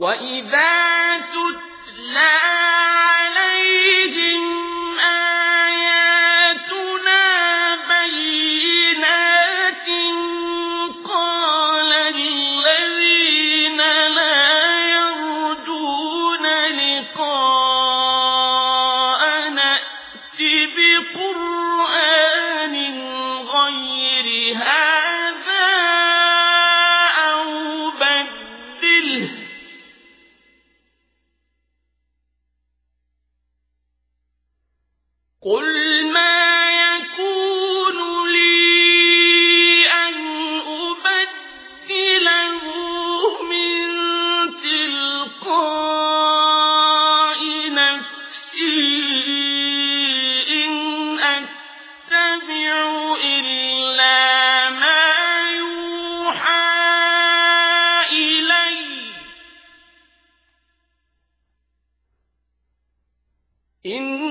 وإذا تتلى قل ما يكون لي أن أبدله من تلقاء نفسي إن أتبع إلا ما يوحى إلي إن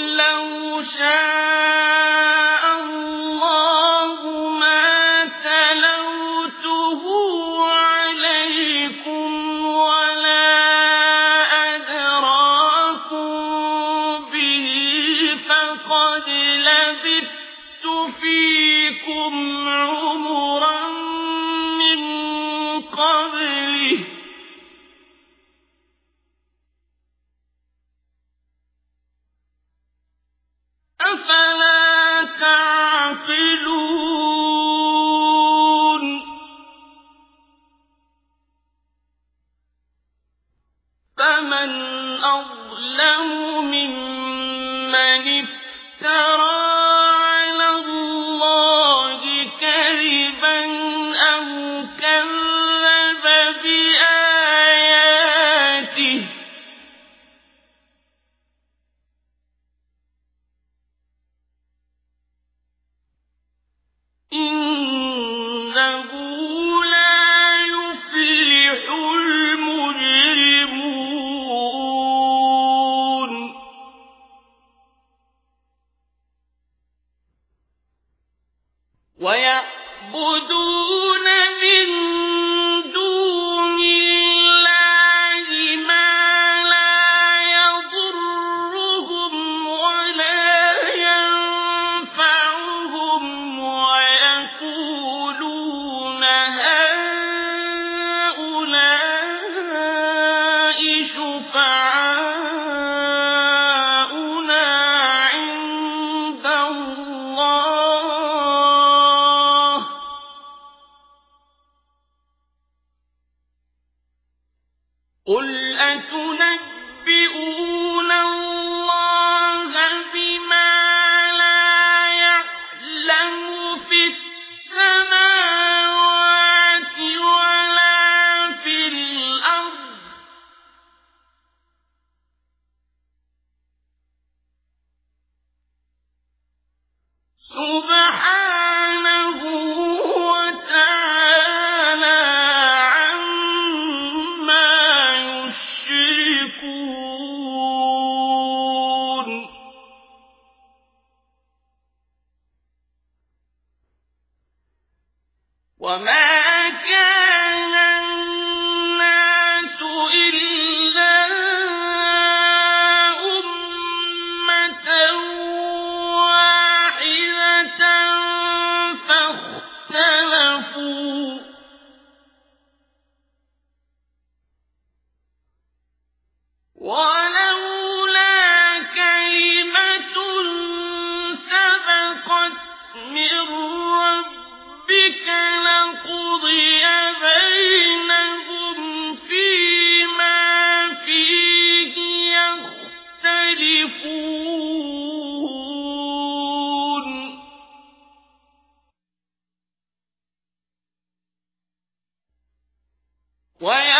لو شاء فمن أظلم ممن افترى قل أتنبئون الله وَإِنْ